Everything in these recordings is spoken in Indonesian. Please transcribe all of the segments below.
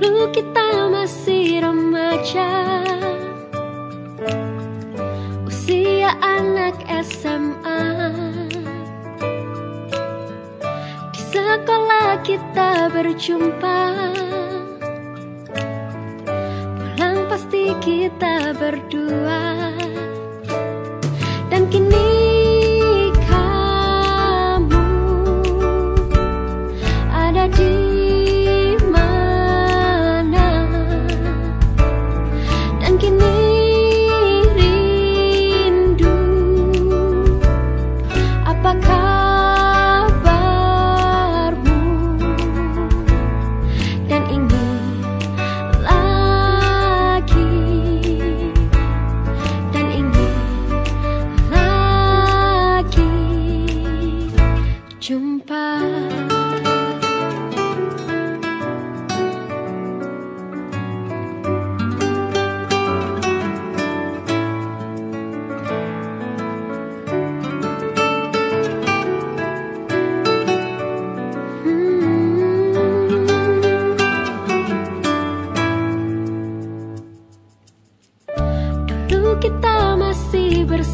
dulu kita masih remaja. Usia anak SMA Di sekolah kita berjumpa. Pulang pasti kita berdua. Dan kini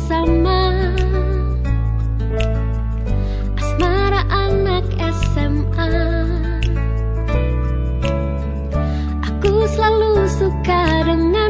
bersama. Asmara anak SMA Aku selalu suka denganmu